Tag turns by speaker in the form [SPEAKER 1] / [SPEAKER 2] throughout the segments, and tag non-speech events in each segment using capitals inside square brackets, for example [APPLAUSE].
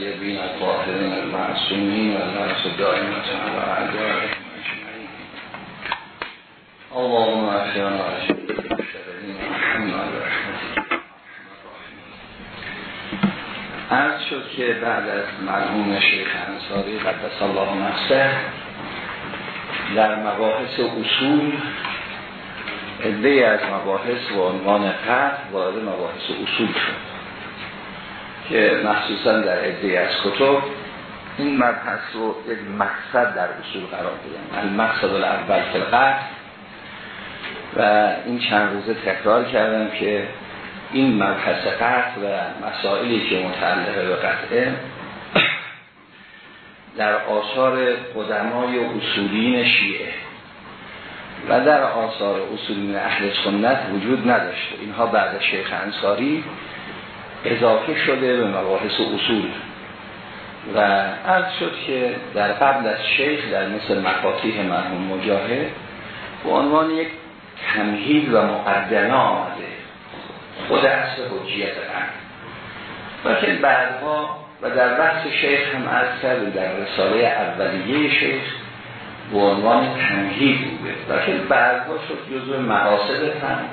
[SPEAKER 1] الطیبین الطاهرین المعصومین و الناس دائمت على اعدائهم اجمعین اللهم رحمتی عرض شد که بعد از مرحوم شیخ انصاری قدس الله نفسه در مباحث اصول عده از مباحث و عنوان قطع وارد مباحث اصول شد. که مخصوصا در عده از کتب این مبحث رو یک مقصد در اصول قرار دادن. المقصد الاول فلقت و این چند روزه تکرار کردم که این مبحث قطع و مسائلی که متعلقه به قطعه در آثار قدمای اصولین شیعه و در آثار اصولین اهل سنت وجود نداشته. اینها بعد شیخ انصاری اضافه شده به مباحث اصول. و عرض شد که در قبل از شیخ در مثل مفاتیح مرحوم مجاهد به عنوان یک تمهید و مقدمه آمده. خود اصل حجیت قرد و که بعدها و در بحث شیخ هم عرض کرد در رساله اولیه شیخ به عنوان تمهید بوده و که بعدها شد جزء مقاصد فهم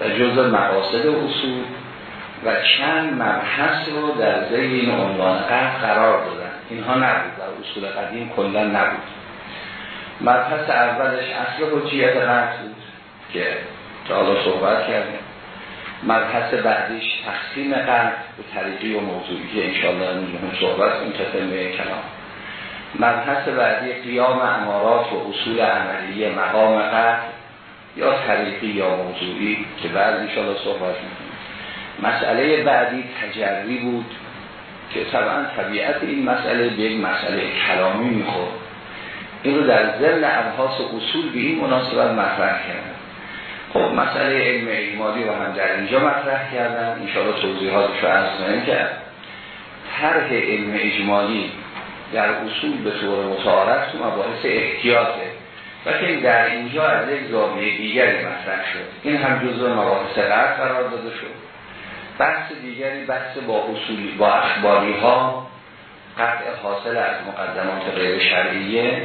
[SPEAKER 1] و جزء مقاصد اصول. و چند مبحث رو در زیر این عنوان قرد قرار دادن. اینها نبود در اصول قدیم کلا نبود. مبحث اولش اصل حجیت قرد بود که تا حالا صحبت کردیم. مبحث بعدیش تقسیم قرد به طریقی و موضوعی که انشاءالله هم صحبت این تتمه کلام. مبحث بعدی قیام امارات و اصول عملیه مقام قرد یا طریقی یا موضوعی که بعد انشاءالله صحبت می‌کنیم. مسئله بعدی تجری بود که طبعا طبیعت این مسئله به یک مسئله کلامی می‌خورد. این رو در ضمن ابحاث اصول به این مناسبت مطرح کردن. خب مسئله علم اجمالی رو هم در اینجا مطرح کردن. انشاءالله توضیحاتش رو کنیم که طرح علم اجمالی در اصول به طور متعارف تو مباحث احتیاطه و که در اینجا از یک زاویه دیگری مطرح شد. این هم جزء مباحث قرار داده شد. بحث دیگری بحث با اصولی با اخباری ها قطع حاصل از مقدمات غیر شرعیه.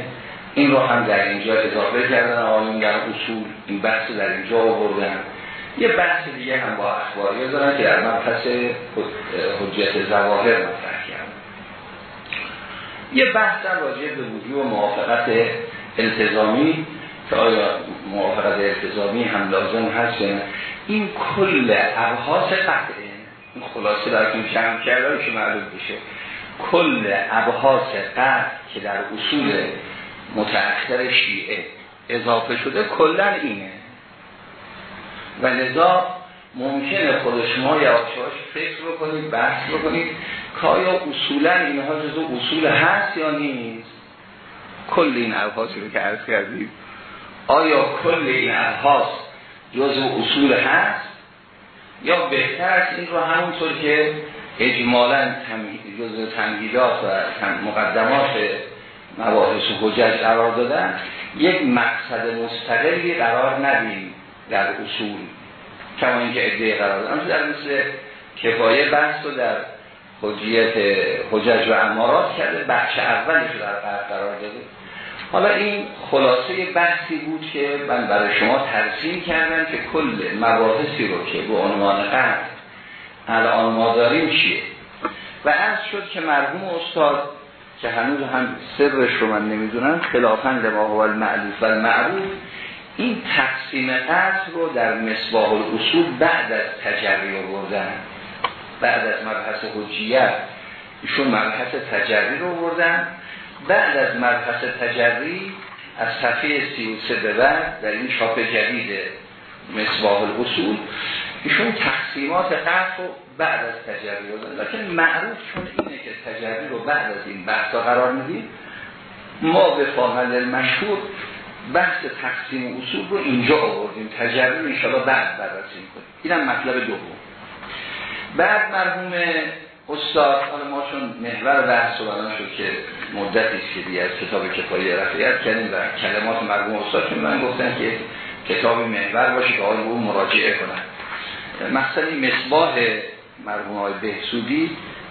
[SPEAKER 1] این رو هم در اینجا اضافه کردن آقایون در اصول این بحث در اینجا آوردن. یه بحث دیگه هم با اخباری دارن که در مبحث حجت زواهر مطرح کردن. یه بحث هم راجع به وجود موافقت التزامی که آیا موافقت التزامی هم لازم هست این کل ابحاث قطعه خلاصه براتون کم کرده که معلوم بشه کل ابحاث قطع که در اصول متأخر شیعه اضافه شده کلا اینه. و لذا ممکنه خود شما یواشاش فکر بکنید بحث بکنید که آیا اصولا اینها جزو اصول هست یا نیست. کل این ابحاثی رو که عرض کردید آیا کل این ابحاث جزو اصول هست؟ یا بهتر است این رو همونطور که اجمالا جزو تمهیدات و مقدمات مباحث حجج قرار دادن یک مقصد مستقلی قرار ندیم در اصول. کما اینکه ادعای قرار دادن. در مثل کفایه بحث رو در حجیت حجج و امارات کرده بخش اولش رو در قرار داده. حالا این خلاصه بحثی بود که من برای شما ترسیم کردم که کل مباحثی رو که به عنوان قرد الان ما داریم چیه؟ و از شد که مرحوم استاد که هنوز هم سرش رو من نمی‌دونم خلافا لما هو المعلوف و المعروف این تقسیم قصد رو در مصباح الاصول بعد از تجری بردن بعد از مبحث حجیت ایشون مبحث تجری رو بردن بعد از مبحث تجری از صفحه 33 به بعد در این چاپ جدید مصباح الاصول ایشون تقسیمات قصد رو بعد از تجری رو لیکن معروف چون اینه که تجری رو بعد از این بحثا قرار میدیم ما به فاهل مشهور بحث تقسیم اصول رو اینجا آوردیم. تجری رو انشاءالله بعد بررسی کنیم اینم مطلب دوم. بعد مرحوم استاد حالا ما چون محور بحث رو شد که مدتی که دیگه از کتاب کفایه رفعیت کردیم و کلمات مرحوم استاد چون من گفتن که کتاب محور باشه که آقای اون مراجعه کنن مثلا مصباح مرحوم های بهسودی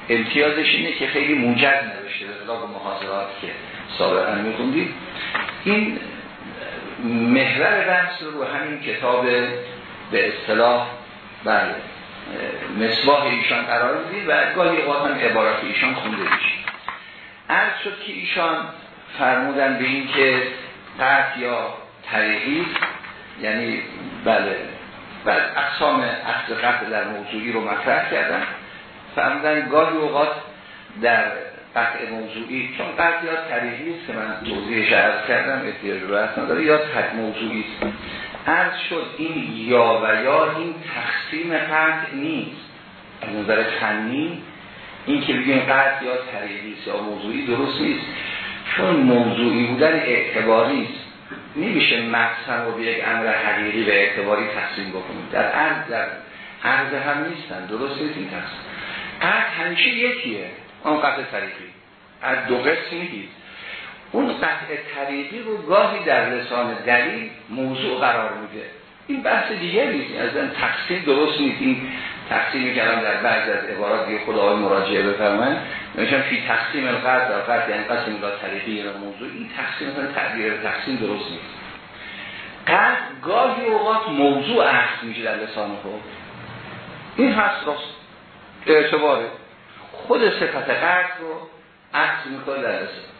[SPEAKER 1] امتیازش اینه که خیلی موجز نوشته خلاف محاضرات که سابقا میخوندید این محور بحث رو همین کتاب به اصطلاح بله. مصباح ایشان قرار دید و گاهی اوقات هم عبارات ایشان خونده میشه عرض شد که ایشان فرمودن به این که قطع یا طریقی یعنی بله بعد اقسام اخذ قطع در موضوعی رو مطرح کردن. فرمودن گاهی اوقات در قطع موضوعی چون قطع یا طریقی است که من توضیحش عرض کردم احتیاج بحث نداره یا قطع موضوعی است. عرض شد این یا و یا این تقسیم قطع نیست. از نظر فنی این که بگیم قطع یا طریقی یا موضوعی درست نیست. چون موضوعی بودن اعتباری است. نمیشه مقصد رو به یک امر حقیقی به اعتباری تقسیم بکنیم. در عرض در عرض هم نیستن. درست نیست این تقسیم. قطع همیشه یکیه. اون قطع طریقی. از دو قسم نیست اون قطع طریقی رو گاهی در لسان دلیل موضوع قرار میده. این بحث دیگه نیست. از این تقسیم درست نیست. این تقسیمی کردم در بعض از عبارات دیگه خدا آقای مراجعه بفرمایند نمیشن فی تقسیم القرد در قرد یعنی قسم لا طریقی یا موضوع. این تقسیم مثلا تعبیر تقسیم درست نیست. قرد گاهی اوقات موضوع اخذ میشه در لسان خود. این هست راست. اعتباره. خود صفت قرد رو اخذ می‌کنه در لسان.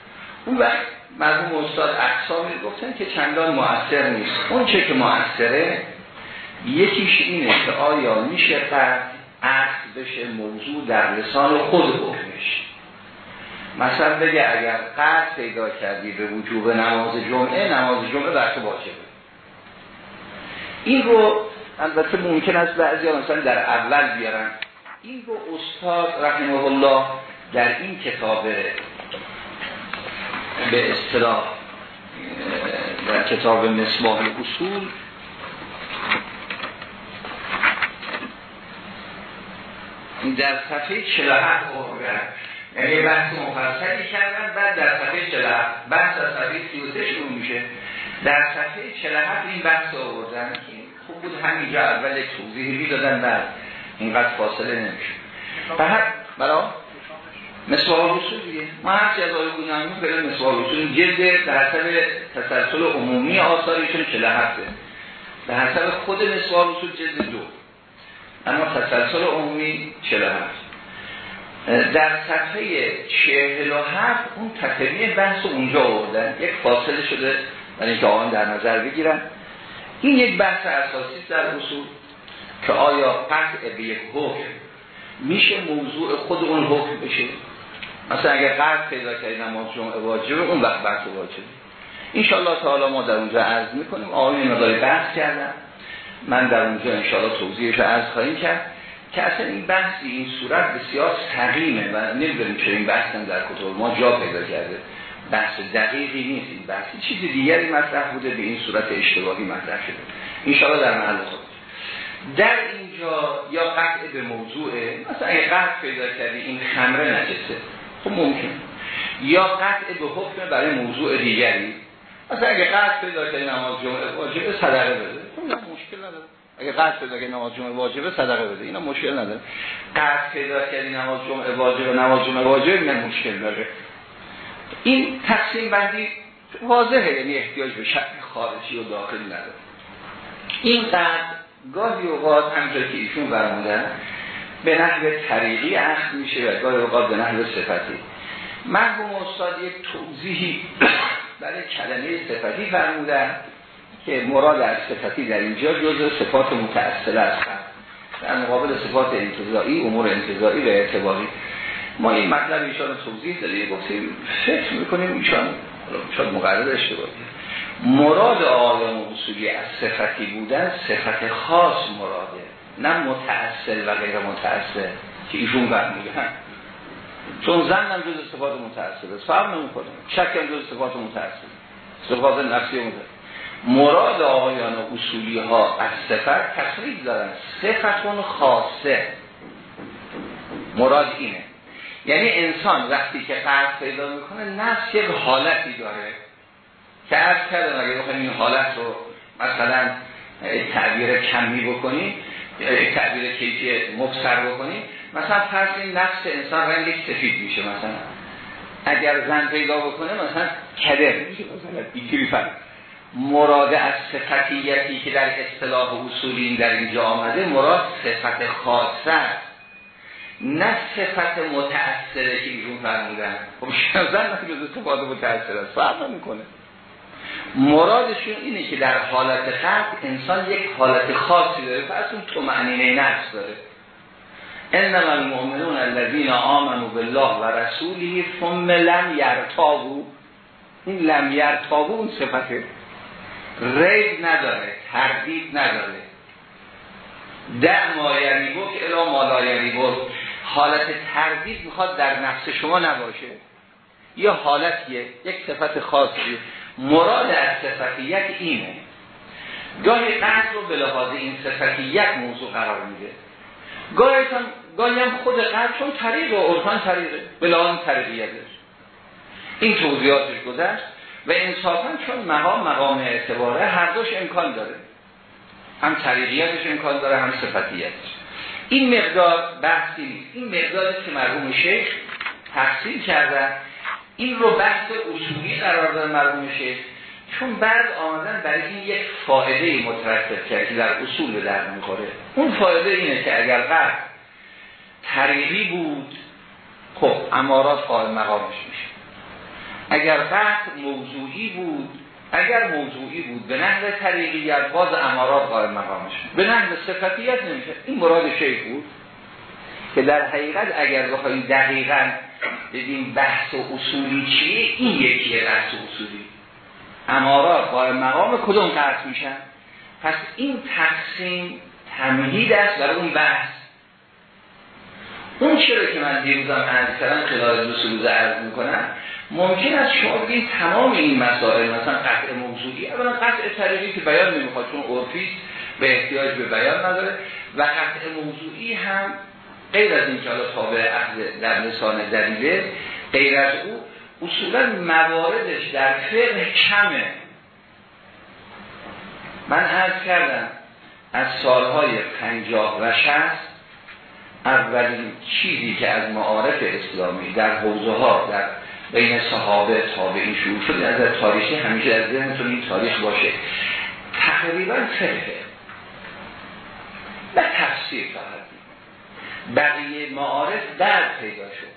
[SPEAKER 1] اون وقت مرحوم استاد اقسامی گفتن که چندان مؤثر نیست. اون چه که مؤثره یکیش اینه که آیا میشه قرد اخذ بشه موضوع در لسان خود حکمش؟ مثلا بگه اگر قرد پیدا کردی به وجوب نماز جمعه نماز جمعه بر تو واجبه. این رو البته ممکن است بعضی مثلا در اول بیارن. این رو استاد رحمه الله در این کتاب به اصطلاح در کتاب مصباح اصول در صفحه 47 آوردن. یعنی بحث مفصلی کردن بعد در صفحه 47 بحث از صفحه 33 شروع میشه. در صفحه 47 این بحث آوردن که خوب بود همینجا اول توضیحی می‌دادن بعد اینقدر فاصله نمیشه. فقط برای مسوال رسول دیگه. ما هرچی از آقای گونهمی فعلا مسوال رسول جلد در حسب تسلسل عمومی آثارشون 47 به حسب خود مسوال رسول جلد دو. اما تسلسل عمومی 47 در صفحه 47 اون تطمیه بحث اونجا آوردن. یک فاصله شده برای اینکه آن در نظر بگیرن. این یک بحث اساسی در اصول که آیا قطع به یک حکم میشه موضوع خود اون حکم بشه؟ مثلا اگر قرض پیدا کردی نماز جمعه واجبه اون وقت بحث واجبه. انشاءالله تعالی ما در اونجا عرض می‌کنیم. آقای مقداری بحث کردن من در اونجا انشاءالله توضیحش عرض خواهیم کرد که اصلا این بحثی این صورت بسیار سقیمه و نمی‌دونیم چرا این بحث در کتب ما جا پیدا کرده. بحث دقیقی نیست. این بحثی چیز دیگری مطرح بوده به این صورت اشتباهی مطرح شده. انشاءالله در محل خود در اینجا یا قطع به موضوعه مثلا اگه قطع پیدا کردی این خمره نجسه. خب ممکن. یا قطع به حکم برای موضوع دیگری. مثلا اگه قطع پیدا کردی نماز جمعه واجبه صدقه بده. خب مشکل نداره. اگه قطع پیدا کردی نماز جمعه واجبه صدقه بده. اینا مشکل نداره. قطع پیدا کردی نماز جمعه واجبه نماز جمعه واجبه نه مشکل داره. این تقسیم بندی واضحه یعنی احتیاج به شک خارجی و داخلی نداره. این قطع گاهی اوقات همجا که ایشون برمودن به نحو طریقی اخذ میشه و گاهی اوقات به نحو صفتی. مرحوم استاد یک توضیحی [COUGHS] برای کلمه صفتی فرمودن که مراد از صفتی در اینجا جز صفات متأصله است. در مقابل صفات انتظایی امور انتظایی و اعتباری. ما این مطلب ایشان توضیح داریم گفتیم فکر می‌کنیم ایشان شاید مقرر اشتباهی مراد آقایان اصولی از صفتی بودن صفت خاص مراده. نه متأثر و غیر متأثر که ایشون میگن. چون زن هم جز صفات متأثر است فهم نمی کنیم شک هم جز صفات متأثر صفات نفسی متأثر مراد آقایان اصولی ها از صفت تصریف دارن. صفتون خاصه. مراد اینه. یعنی انسان وقتی که قرض پیدا می‌کنه نفس یک حالتی داره که از کردم اگه این حالت رو مثلا تعبیر کمی بکنیم تعبیر کیفی مفسر بکنیم. مثلا فرض این نفس انسان رنگش سفید میشه مثلا. اگر زن پیدا بکنه مثلا کدر میشه مثلا مراد از صفتیتی که در اصطلاح اصولی در اینجا آمده مراد صفت خاصه نه صفت متأثره که ایشون فرمودن. خب زن نه جز استفاده متأثر است. فرق می‌کنه مرادشون اینه که در حالت خلق انسان یک حالت خاصی داره پس اون تو معنی نفس داره. انما المؤمنون الذين آمنوا بالله و رسوله ثم لم یرتابو این لم یرتابو اون صفته. ریب نداره تردید نداره. ده ما یعنی الا مالا یعنی حالت تردید می‌خواد در نفس شما نباشه. یا حالتیه یک صفت خاصی مراد از صفتیت اینه. گاهی قصد رو به لحاظ این صفتیت موضوع قرار میده. گاهی هم خود قصد چون طریق و عرفان طریقه. به لحاظ طریقیتش. این توضیحاتش گذشت و انصافا چون مقام مقام اعتباره هر دوش امکان داره. هم طریقیتش امکان داره هم صفتیتش این مقدار بحثی نیست. این مقداری که مرحوم شیخ تفصیل کردن این رو بحث اصولی قرار دادن مرحوم شیخ چون بعد آمدن برای این یک فایده مترتب کرد که در اصول به در می‌خوره اون فایده اینه که اگر قرد طریقی بود خب امارات قائم مقامش میشه. اگر قرد موضوعی بود اگر موضوعی بود به نحو طریقیت باز امارات قائم مقامش به نحو صفتیت نمیشه. این مراد شیخ بود که در حقیقت اگر بخوایم دقیقا بگیم بحث و اصولی چیه؟ این یکیه بحث و اصولی. امارات قائم مقام کدوم قطع میشن؟ پس این تقسیم تمهید است برای اون بحث. اون چرا که من دیروزم کردم خلال دو سلوز عرض می‌کنم ممکن است شما بگید تمام این مسائل مثلا قطع موضوعی اولا قطع طریقی که بیان نمی‌خواد چون عرفی به احتیاج به بیان نداره و قطع موضوعی هم غیر از این که حالا تابع در لسان دلیله غیر از او اصولا مواردش در فقه کمه. من عرض کردم از سالهای پنجاه و شست اولین چیزی که از معارف اسلامی در حوزه ها در بین صحابه تابعین شروع شده از تاریخی همیشه در ذهنتون این تاریخ باشه. تقریبا فقه. و تفسیر فقط. بقیه معارف در پیدا شد.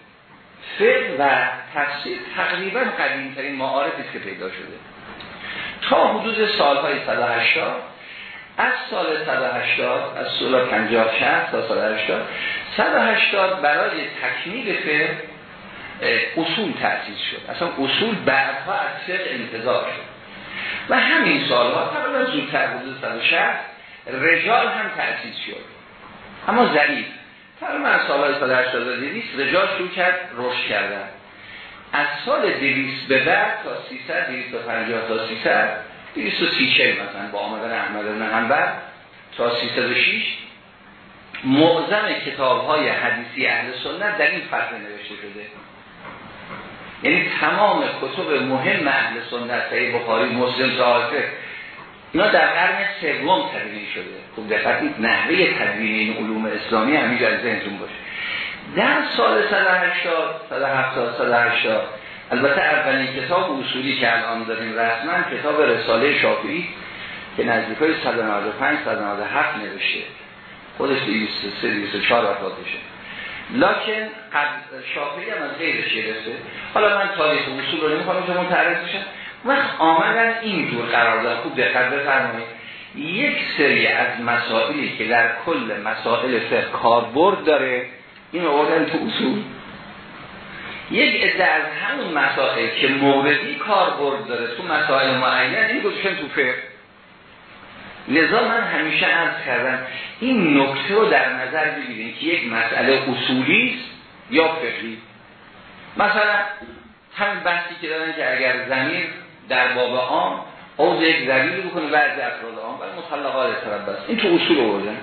[SPEAKER 1] فقه و تفسیر تقریبا قدیمترین معارفی که پیدا شده. تا حدود سالهای 180 از سال 180 از سال 50 60 تا سال 80 180 برای تکمیل فقه اصول تأسیس شد. اصلا اصول بعدها از فقه انتظار شد. و همین سالها تقریبا زودتر حدود 160 رجال هم تأسیس شد. اما ضعیف. تقریبا از سالهای 180 200 رجال شروع کرد رشد کردن. از سال 200 به بعد تا 300 250 تا 300 230 مثلا با آمدن احمد بن حنبل تا 306 معظم کتاب های حدیثی اهل سنت در این فصل نوشته شده. یعنی تمام کتب مهم اهل سنت های بخاری مسلم صحافه اینا در قرن سوم تدوین شده. خوب دقت نحوه تدوین این علوم اسلامی همینجا از ذهنتون باشه. در سال 180 170 180 البته اولین کتاب اصولی که الان داریم رسما کتاب رساله شافعی که نزدیک های 195 197 نوشته. خودش 203 204 وفات بشه لکن شافعی هم از غیرش گرفته. حالا من تاریخ اصول رو نمی‌خوام شما تعریف بشم. وقت آمدن اینجور قرار داد خوب دقت بفرمایید. یک سری از مسائلی که در کل مسائل فقه کاربرد داره این آوردن تو اصول. یک عده از همون مسائل که موردی کاربرد داره تو مسائل معین این گذاشتن تو فقه. لذا من همیشه عرض کردم این نکته رو در نظر بگیریم که یک مسئله اصولی است یا فقهی. مثلا همین بحثی که دارن که اگر زمین در باب عام او یک زمین بکنه بعضی افراد عام ولی مطلقات بس. این تو اصول آوردن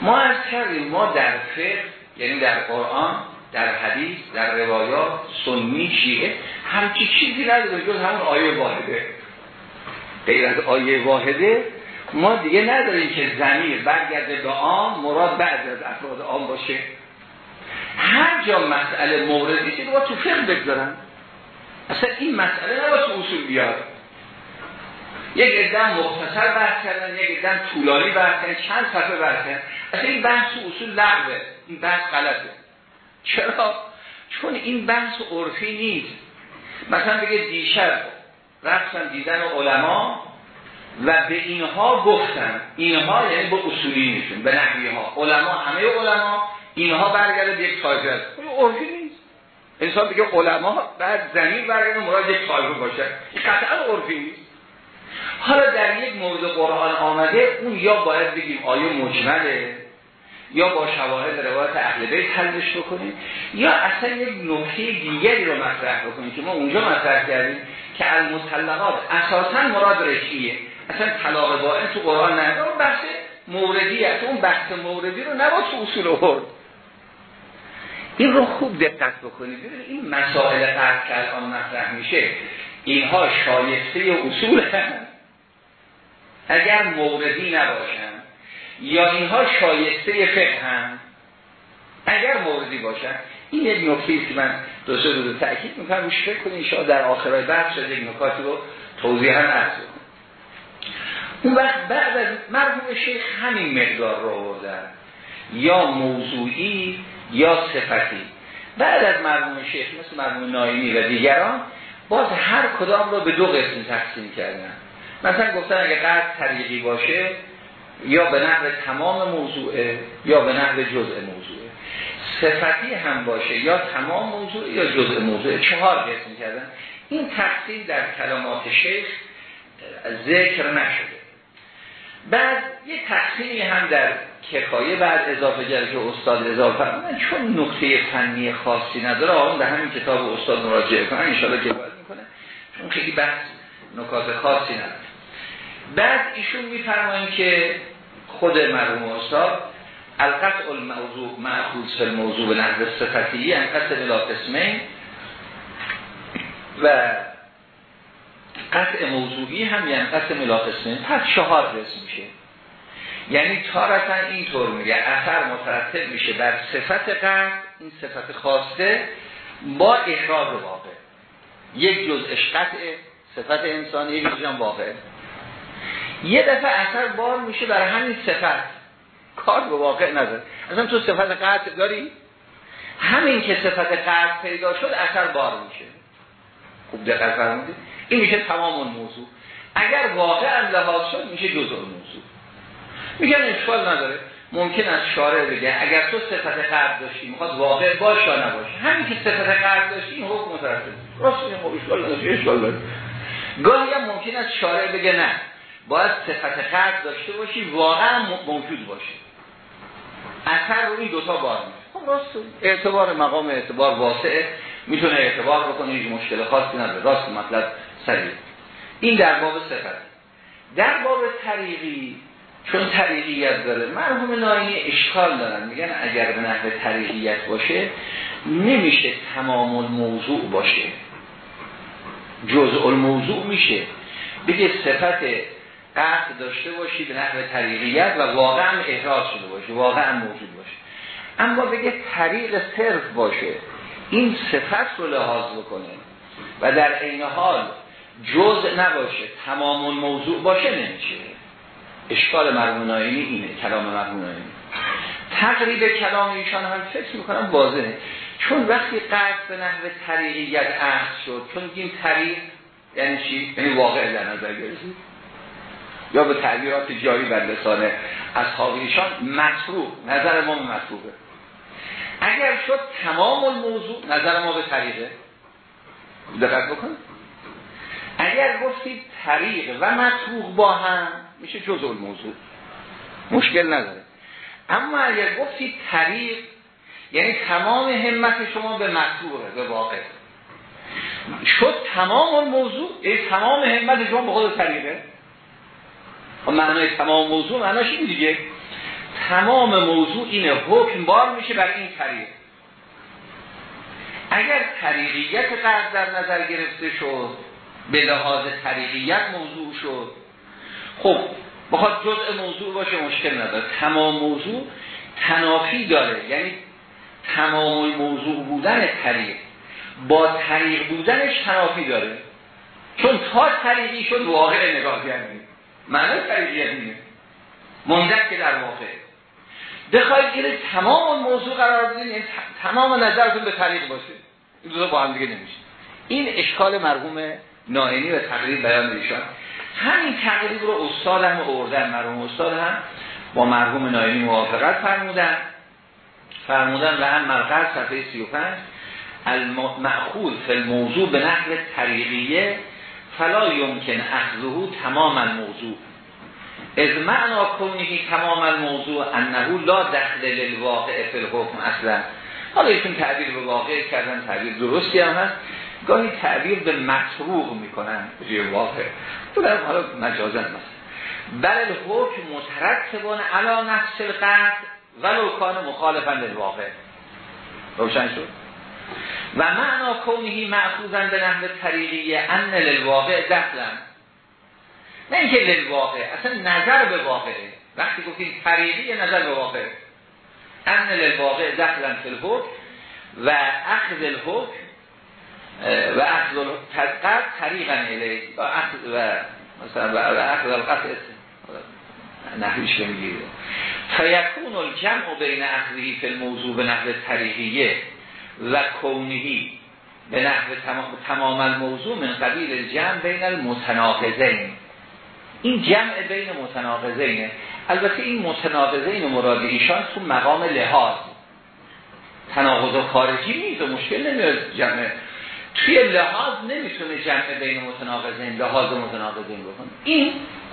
[SPEAKER 1] ما از کردیم ما در فقه یعنی در قرآن در حدیث در روایات سنی شیعه همچی چیزی نداره جز همون آیه واحده. غیر از آیه واحده ما دیگه نداریم که زمیر برگرده به عام مراد بعد از افراد عام باشه. جا مسئله موردی که با تو فقه بگذارن. اصلا این مسئله نباید اصول بیاد. یک ادم مختصر بحث کردن یک ادم طولانی بحث کردن چند صفحه بحث کردن. اصلا این بحث اصول لغوه. این بحث غلطه. چرا؟ چون این بحث عرفی نیست. مثلا بگه دیشب رفتن دیدن علما و به اینها گفتن. اینها یعنی با اصولی نیستون به نحوی ها علما همه علما اینها برگرده یک طایفه است. عرفی انسان بگه علما بعد زمین برگرده مراد یک طایفه باشه. این قطعا عرفی حالا در یک مورد قرآن آمده اون یا باید بگیم آیه مجمله یا با شواهد روایت اهل بیت حلش بکنیم یا اصلا یک نکته دیگری رو مطرح بکنیم که ما اونجا مطرح کردیم که المطلقات اساسا مراد رشیه. اصلا طلاق باید تو قرآن اون بحث موردی است اون بحث موردی رو نباید تو اصول آورد این رو خوب دقت بکنید. این مسائل قرد که الان مطرح میشه اینها شایسته اصول هم. اگر موردی نباشن یا اینها شایسته فقه هم اگر موردی باشن این یک نکته که من دو سه روز تاکید می‌کنم. روش فکر کنید شاید در آخرای بحث شده یک نکاتی رو توضیح هم عرض اون وقت بعد از مرحوم شیخ همین مقدار رو آوردن. یا موضوعی یا صفتی. بعد از مرحوم شیخ مثل مرحوم نایمی و دیگران باز هر کدام رو به دو قسم تقسیم کردن. مثلا گفتن اگه قرد طریقی باشه یا به نحو تمام موضوعه یا به نحو جزء موضوعه. صفتی هم باشه یا تمام موضوع یا جزء موضوع. چهار قسم کردن. این تقسیم در کلمات شیخ ذکر نشده. بعد یه تقسیمی هم در کفایه بعد اضافه کرده که استاد اضافه فرمودن چون نقطه فنی خاصی نداره آن در همین کتاب استاد مراجعه کنن انشاءالله که باید می‌کنه. چون خیلی بحث نکات خاصی نداره. بعد ایشون میفرمایند که خود مرحوم استاد القطع الموضوع معخوض فی الموضوع به نحو صفتی انقطع بلا قسمه و قطع موضوعی هم یعنی قطع ملا قسمه پس چهار قسم میشه. یعنی تارتا اینطور میگه اثر مترتب میشه بر صفت قطع این صفت خواسته با احراز واقع. یک جزء قطع صفت انسانی یک جزء واقع. یه دفعه اثر بار میشه بر همین صفت. کار به واقع نداره. اصلا تو صفت قطع داری؟ همین که صفت قطع پیدا شد اثر بار میشه. خوب دقت فرمودید این میشه تمام اون موضوع. اگر واقع لحاظ شد میشه جزء موضوع. میگن اشکال نداره. ممکن از شارع بگه اگر تو صفت قرد داشتی می‌خواد واقع باش یا نباشه همین که صفت قرد داشتی این حکم مترتب راست میگم خب اشکال نداره اشکال نداره. گاهی هم ممکن از شارع بگه نه. باید صفت قرد داشته باشی واقعا موجود باشه اثر رو این دوتا بار خب راست. اعتبار مقام اعتبار واسعه. می‌تونه اعتبار بکنه هیچ مشکل خاصی نداره. راست مطلب. سریع این در باب صفت. در باب طریقی چون طریقیت داره مرحوم ناینی اشکال دارن. میگن اگر به نحو طریقیت باشه نمیشه تمام الموضوع باشه. جزء الموضوع میشه. بگه صفت قطع داشته باشی به نحو طریقیت و واقعا احراز شده باشه واقعا موجود باشه. اما بگه طریق صرف باشه این صفت رو لحاظ بکنه و در عین حال جزء نباشه تمام الموضوع باشه نمیشه. اشکال مرمون اینه کلام مرمون تقریب کلام ایشان هم فکر می‌کنم واضحه. چون وقتی قصد به نحو طریقیت عهد شد چون این طریق یعنی چی؟ یعنی واقع در نظر گرفتید یا به تعبیرات جاری بر لسان اصحاب ایشان مطروح نظر ما مطروحه. اگر شد تمام الموضوع نظر ما به طریقه. دقت بکن اگر گفتید طریق و مطروح با هم میشه جزء الموضوع. مشکل نداره. اما اگر گفتید طریق یعنی تمام همت شما به مطروحه به واقع. شد تمام الموضوع ای تمام همت شما به خود طریقه. خب معنای تمام موضوع معناش این دیگه. تمام موضوع اینه حکم بار میشه بر این طریق. اگر طریقیت قرض در نظر گرفته شد به لحاظ طریقیت موضوع شد. خب بخواد جزء موضوع باشه مشکل نداره. تمام موضوع تنافی داره. یعنی تمام موضوع بودن طریق. با طریق بودنش تنافی داره. چون تا طریقی شد واقع نگاه کردیم. معنی طریقیت اینه. مندک که در واقع. بخواید گیره تمام موضوع قرار بدین یعنی تمام نظرتون به طریق باشه. این دو با هم دیگه نمیشه این اشکال مرحوم نائینی و تقریب بیان ایشان همین تقریب رو استاد هم اردن مرحوم استاد هم با مرحوم نائینی موافقت فرمودن. فرمودن و هم مرقر صفحه 35 المأخوذ فی الموضوع به نحو طریقیه فلا یمکن اخذه تمام الموضوع. از معنا کنهی تمام الموضوع انه لا دخل للواقع فی الحکم اصلا. حالا ایشون تعبیر به واقع کردن تعبیر درستی هم هست. گاهی تعبیر به مطروق می‌کنن. به واقع تو حالا مجازن مثلا بل الحکم مترتبان علا نفس القرد ولو کان مخالفا للواقع. روشن شد؟ و معنا کونهی معخوزن به نحو طریقی ان للواقع دخلن نه اینکه للواقع اصلا نظر به واقعه وقتی گفتیم طریقی نظر به واقع. ان للواقع دخلن فی الحکم و اخذ الحکم و اخذ الحکم طریقا الی و اخذ و مثلا و اخذ القطع نحویش که می‌گیره فیکون الجمع بین اخذی فی الموضوع به نحو طریقیه و کونهی به نحو تمام الموضوع من قبیل جمع بین المتناقضین. این جمع بین متناقضینه. البته این متناقضین مراد ایشان تو مقام لحاظ. تناقض خارجی نیست و مشکل نمیاد جمع توی لحاظ نمی‌تونه جمع بین متناقضین لحاظ متناقضین بکن این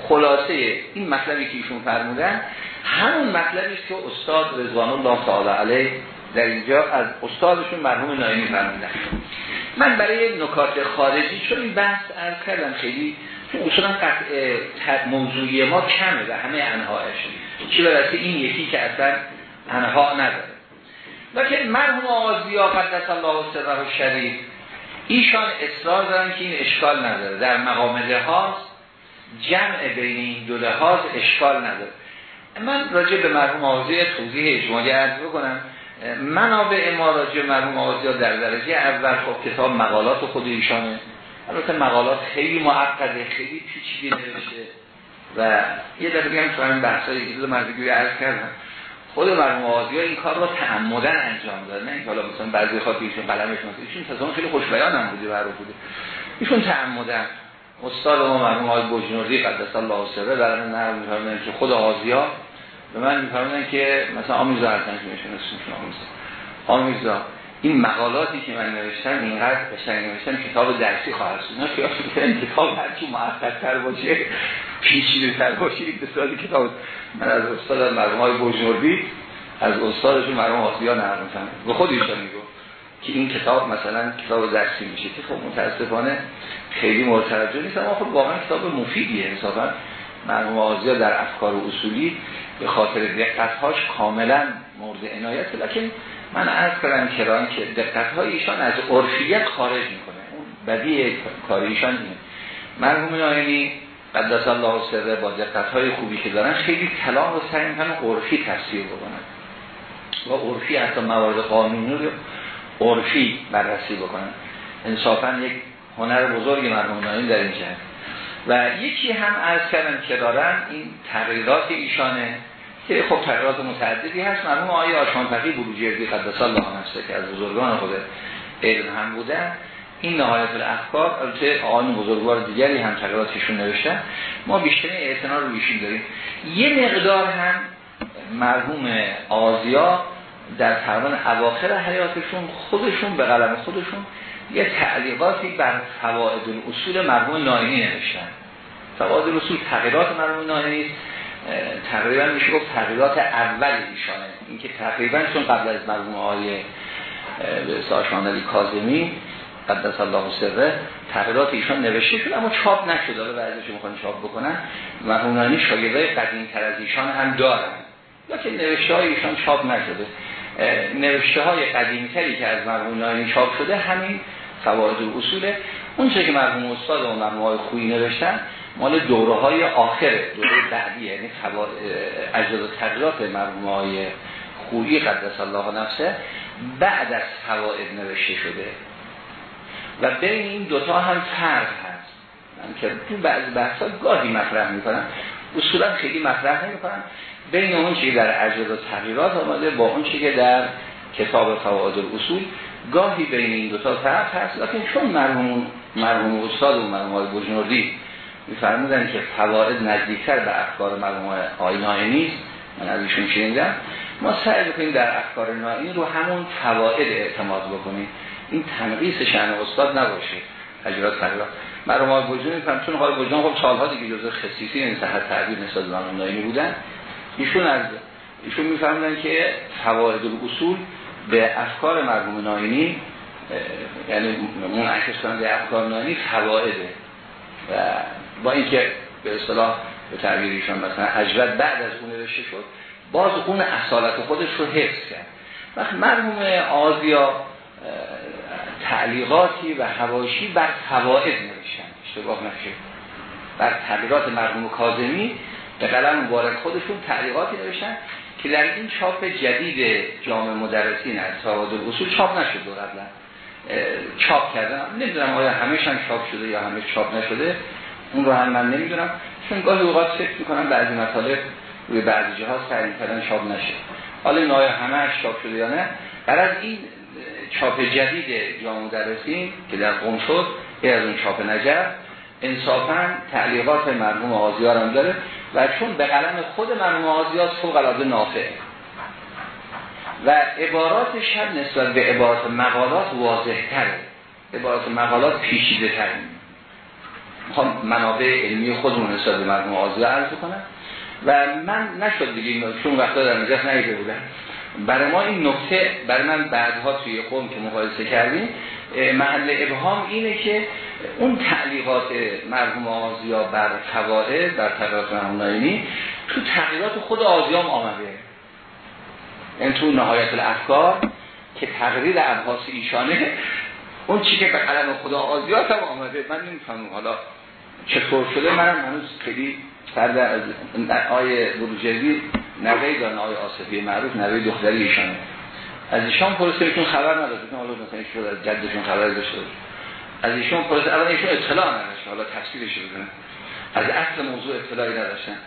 [SPEAKER 1] خلاصه این مطلبی که ایشون فرمودن همون مطلبی که استاد رضوان الله تعالی علیه در اینجا از استادشون مرحوم نایمی فرمودن. من برای نکات خارجی چون این بحث از کردم خیلی چون اصولا قطع موضوعی ما کمه و همه انهایش چی برسه این یکی که اصلا انها نداره. لیکن مرحوم آقازی قدس الله سره و شریف ایشان اصرار دارن که این اشکال نداره. در مقام لحاظ جمع بین این دو لحاظ اشکال نداره. من راجع به مرحوم آقازی توضیح اجمالی عرض بکنم منابع ما راجع مرحوم آقازی در درجه اول خب کتاب مقالات خود ایشانه. البته مقالات خیلی معقده خیلی پیچیده نوشته. و یه دفعه هم تو همین بحثایی که دو عرض کردم. خود مرحوم آقازی این کار رو تعمدن انجام داد نه اینکه حالا مثلا بعضی خاطر ایشون قلمش مثلا ایشون تصامیم خیلی خوش بیان هم بوده برای بوده ایشون تعمدن استاد ما مرحوم آقای بوجنوردی قدس الله سره در نرم میفرمایند که خود آقازیا به من میفرمایند که مثلا آمیزا هستن که میشون آمیزا. این مقالاتی که من نوشتم اینقدر قشنگ نوشتم کتاب درسی خواهد شد. نه خیال می‌کنم کتاب هرچی معقد تر باشه پیچیده تر باشه صورت کتاب. من از استاد مرحوم های بوجنوردی از استادشون مرحوم آسیا نرمتن به خود ایشان میگو که این کتاب مثلا کتاب درسی میشه که خب متاسفانه خیلی مورد نیست اما خب واقعا کتاب مفیدیه. انصافا مرحوم آزیا در افکار و اصولی به خاطر دقتهاش کاملا مورد عنایت لکن من عرض کردم کران که دقت ایشان از عرفیت خارج می‌کنه. اون بدی کار ایشان اینه. مرحوم نایمی قدس الله سره با دقت های خوبی که دارن خیلی کلام رو سعی می‌کنن عرفی تفسیر بکنن. و عرفی حتی موارد قانونی رو عرفی بررسی بکنن. انصافا یک هنر بزرگی مرحوم نایمی در این جهت. و یکی هم عرض کردم که دارن این تغییرات ایشانه. که خب تغییرات متعددی هست. مرحوم آقای آشان تقی بروجردی قدس الله نفسه که از بزرگان خود علم هم بودن این نهایت الافکار البته آقایان بزرگوار دیگری هم تغییراتشون نوشتن ما بیشتر اعتنا رو ایشون داریم. یه مقدار هم مرحوم آزیا در تقریبا اواخر حیاتشون خودشون به قلم خودشون یه تعلیقاتی بر فوائد الاصول مرحوم ناینی نوشتن. فوائد الاصول تغییرات مرحوم ناینی تقریبا میشه گفت تغییرات اول ایشانه این که تقریبا چون قبل از مرحوم آقای ساشان علی کاظمی قدس الله سره تغییرات ایشان نوشته شد اما چاپ نشد حالا بعضیش می‌خوان چاپ بکنن. مرحومانی شاگردای قدیم تر از ایشان هم دارن. لیکن نوشته های ایشان چاپ نشده. نوشته های قدیم تری که از مرحومانی چاپ شده همین فواید و اصوله اون چه که مرحوم استاد و مرحوم خویی نوشتن مال دوره های آخر دوره بعدی یعنی اجزاء تغییرات مرحوم های خویی قدس الله نفسه بعد از فواید نوشته شده. و بین این دوتا هم فرق هست. من که تو بعض بحث گاهی مطرح می‌کنم. اصولا خیلی مطرح نمی‌کنم. بین اون چی در عجل و تغییرات آمده با اون چی که در کتاب فواید اصول گاهی بین این دوتا فرق هست. لیکن چون مرحوم مرحوم استاد و مرحوم بجنوردی میفرمودن که فواید نزدیکتر به افکار مرحوم آینای نیست. من از ایشون شنیدم. ما سعی بکنیم در افکار ناینی رو همون فواید اعتماد بکنیم. این تنقیص شأن استاد نباشه. تجربات تغییرات مرحوم های بجنوردی میفرم چون های بجنوردی خب سالها دیگه جزء خصیصی این صحت تعبیر نسبت به ناینی بودن. ایشون از ایشون میفرمودن که فواید الاصول به افکار مرحوم ناینی یعنی منعکس کننده افکار ناینی فوائده. و با اینکه به اصطلاح به تعبیر ایشان مثلا اجود بعد از اون نوشته شد باز اون اصالت خودش رو حفظ کرد. وقت مرحوم آزیا تعلیقاتی و هواشی بر فواید نوشتن. اشتباه نشه. بر تعلیقات مرحوم کاظمی به قلم مبارک خودشون تعلیقاتی نوشتن که در این چاپ جدید جامع مدرسین از سواد اصول چاپ نشد قبلا. چاپ کردن. نمی‌دونم آیا همش هم چاپ شده یا همه چاپ نشده. اون رو هم من نمی‌دونم. چون گاهی اوقات فکر می‌کنم بعضی مطالب روی بعضی جاها سریع کردن چاپ نشه. حالا این آیا همش چاپ شده یا نه؟ برای این چاپ جدید جامع مدرسین که در قم شد از اون چاپ نجر انصافا تعلیقات مرحوم آزیار هم داره و چون به قلم خود مرحوم آزیار فوق العاده نافعه و عباراتش هم نسبت به عبارات مقالات واضح تره عبارات مقالات پیشیده تره می‌خوام منابع علمی خودمون به مرحوم آزیار عرض کنم و من نشد دیگه چون وقتا در نجف نیده بودم. برای ما این نکته برای من بعدها توی قوم که مقایسه کردیم محل ابهام اینه که اون تعلیقات مرحوم آزیا بر فوائد بر تغییرات مرحوم نایمی تو تغییرات خود آزیام آمده. این یعنی تو نهایت الافکار که تغییر ابحاس ایشانه اون چی که به قلم خدا آزیات هم آمده. من نمی‌فهمم. حالا چطور شده منم هنوز خیلی فرد از آیه بروجردی نوی دارن آیه آصفی معروف نوی دختری ایشانه. از ایشان پرسیدشون خبر نداشت حالا مثلا ایشون از جدشون خبر داشته از ایشون پرسید اول ایشون اطلاع نداشت حالا تفسیرش بزنن از اصل موضوع اطلاعی نداشتن.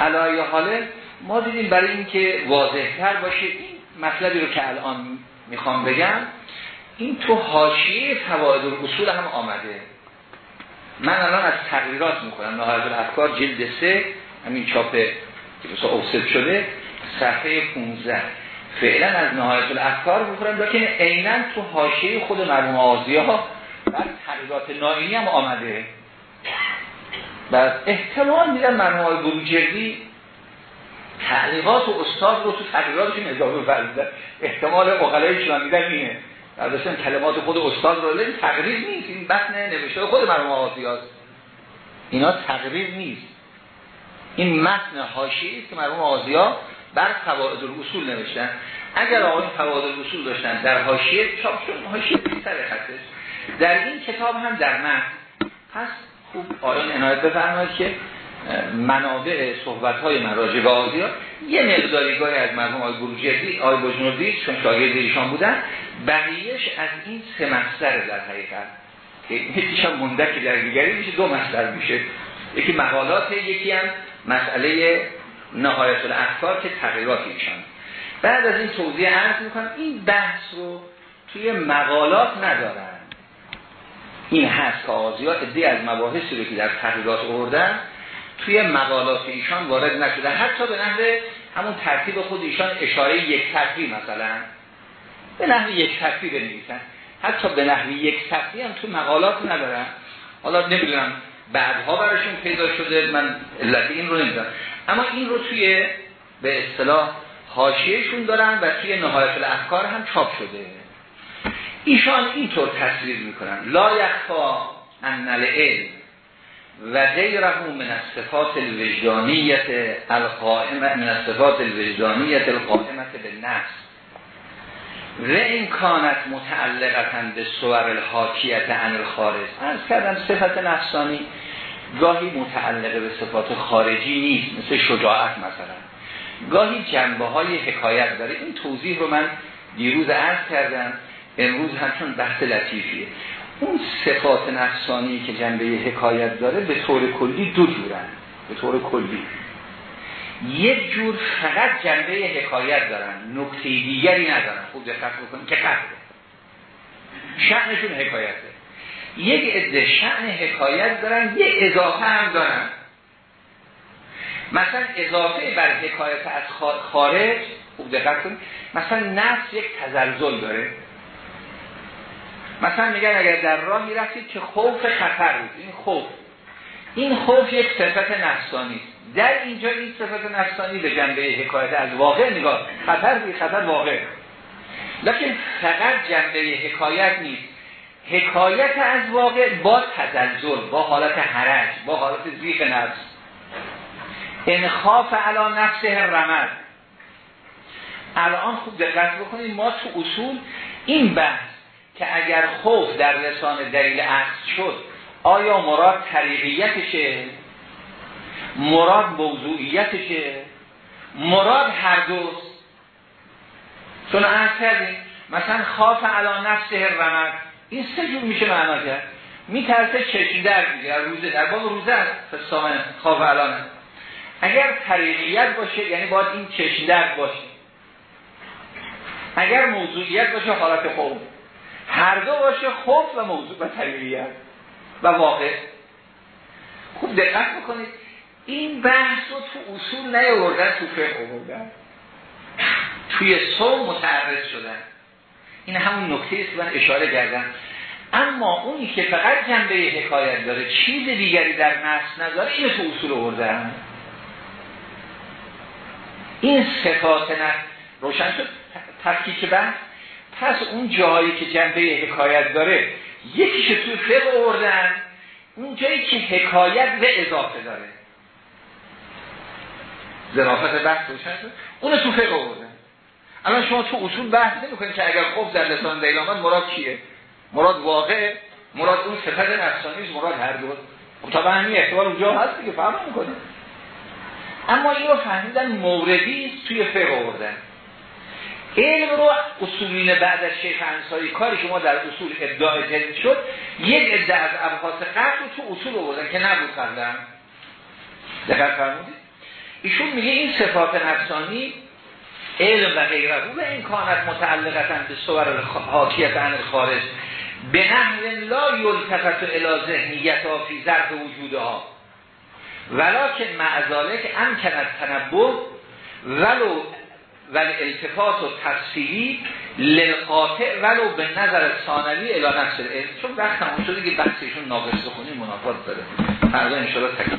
[SPEAKER 1] علایه حاله ما دیدیم برای اینکه واضحتر باشه این مطلبی رو که الان می‌خوام بگم این تو حاشیه فواید اصول هم آمده. من الان از تغییرات می‌کنم. نهایت الافکار جلد سه همین چاپ که اوسط شده صفحه 15 فعلا از نهایت الافکار می‌کنم لیکن عینا تو حاشیه خود مرحوم ها بر تغییرات ناینی هم آمده. و احتمال میدن مرحوم های بروجردی تعلیقات و استاد رو تو تغییراتشون اضافه فرزده احتمال اقلایی که میدن اینه. برداشتن کلمات خود استاد رو لیکن تقریر نیست. این بطن نوشته خود مرحوم هست اینا تقریر نیست. این متن حاشیه است که مرحوم آزیا بر فواید اصول نوشتن. اگر آقای فواید اصول داشتن در حاشیه چاپ شد. حاشیه بیشتر هستش در این کتاب هم در متن. پس خوب آیان عنایت بفرمایید که منابع صحبت های من راجع به آزیا یه مقداری گاهی از مرحوم آقای بروجردی آقای بجنوردی چون شاگرد ایشان بودن بقیهش از این سه مصدر در حقیقت. که یکیش هم مندکی در دیگری میشه دو مصدر میشه. یکی مقالات یکی هم مسئله نهایت الافکار که تغییرات ایشان بعد از این توضیح عرض می‌کنم این بحث رو توی مقالات ندارن. این هست که آزیا از مباحثی رو که در تغییرات آوردن توی مقالات ایشان وارد نشده. حتی به نحو همون ترتیب خود ایشان اشاره یک ترتیب مثلا. به نحو یک ترتیب بنویسن. حتی به نحو یک سطری هم تو مقالات ندارن. حالا نمی‌دونم بعدها براشون پیدا شده من علت این رو نمی‌دونم. اما این رو توی به اصطلاح حاشیهشون دارن و توی نهایت الافکار هم چاپ شده. ایشان اینطور تصویر می‌کنن. لا یخفا ان العلم. و غیره من الصفات الوجدانیت القائمه من الصفات الوجدانیت القائمه به نفس. و این کانت متعلقتن به صور الحاکیت عن الخارج از کردم صفت نفسانی گاهی متعلقه به صفات خارجی نیست مثل شجاعت مثلا. گاهی جنبه های حکایت داره. این توضیح رو من دیروز عرض کردم. امروز همچون بحث لطیفیه. صفات نفسانی که جنبه حکایت داره به طور کلی دو جورن. به طور کلی. یک جور فقط جنبه حکایت دارن. نکته دیگری ندارن. خوب دقت بکنید که قبله شأنشون حکایته یک عده شأن حکایت دارن یک اضافه هم دارن. مثلا اضافه بر حکایت از خارج خوب دقت کنید. مثلا نفس یک تزلزل داره. مثلا میگن اگر در راه می‌رفتید که خوف خطر بود. این خوف. این خوف یک صفت نفسانی در اینجا این صفت نفسانی به جنبه حکایت از واقع نگاه. خطر بی خطر واقع. لیکن فقط جنبه حکایت نیست. حکایت از واقع با تزلزل با حالت حرج با حالت زیخ نفس. انخاف علا نفسه رمد الان خوب دقت بکنید ما تو اصول این بحث که اگر خوف در لسان دلیل عقل شد آیا مراد طریقیتشه؟ مراد موضوعیتشه؟ مراد هر دوست؟ چون عرض کردیم مثلا خاف علا نفسه رمد این سه جور میشه معنا کرد. میترسه چشم در دیگه روزه در. باب روزه است خاف علا اگر طریقیت باشه یعنی باید این چشم درد باشه. اگر موضوعیت باشه حالت خوب. هر دو باشه خوب و موضوع و طریقیت و واقع. خوب دقت بکنید. این بحث رو تو اصول نیاوردن تو فقه آوردن. توی صوم متعرض شدن. این همون نکته است من اشاره کردم. اما اونی که فقط جنبه حکایت داره چیز دیگری در نص نداره این تو اصول آوردن. این صفات نه روشن شد؟ تفکیک بحث؟ پس اون جایی که جنبه حکایت داره یکیش تو فقه آوردن اون جایی که حکایت و اضافه داره. ظرافت بحث روشن اون تو فقه آوردن. الان شما تو اصول بحث نمی کنید که اگر خوب در لسان دیل آمد مراد چیه؟ مراد واقع مراد اون صفت نفسانی مراد هر دو. خب همین احتمال اونجا هست دیگه فهم می‌کنه اما این فهمیدن موردی توی فقه آوردن. علم رو اصولین بعد از شیخ انصاری کاری که ما در اصول ادعای جدید شد یک ادعا از ابحاث قبل رو تو اصول آوردن که نبود قبلا دقیق فرمودید؟ ایشون میگه این صفات نفسانی علم و غیره و این کانت متعلقتا به صور حاکیت عن خارج به نحو لا یلتفت الى ذهنیت فی ظرف وجودها ولکن معذالک امکنت تنبه ولو و التفات و تفصیلی للقاطع ولو به نظر ثانوی الا نفس چون وقت هم شده که بحثیشون ناقص بخونی منافات داره. فردا انشاءالله تکمیل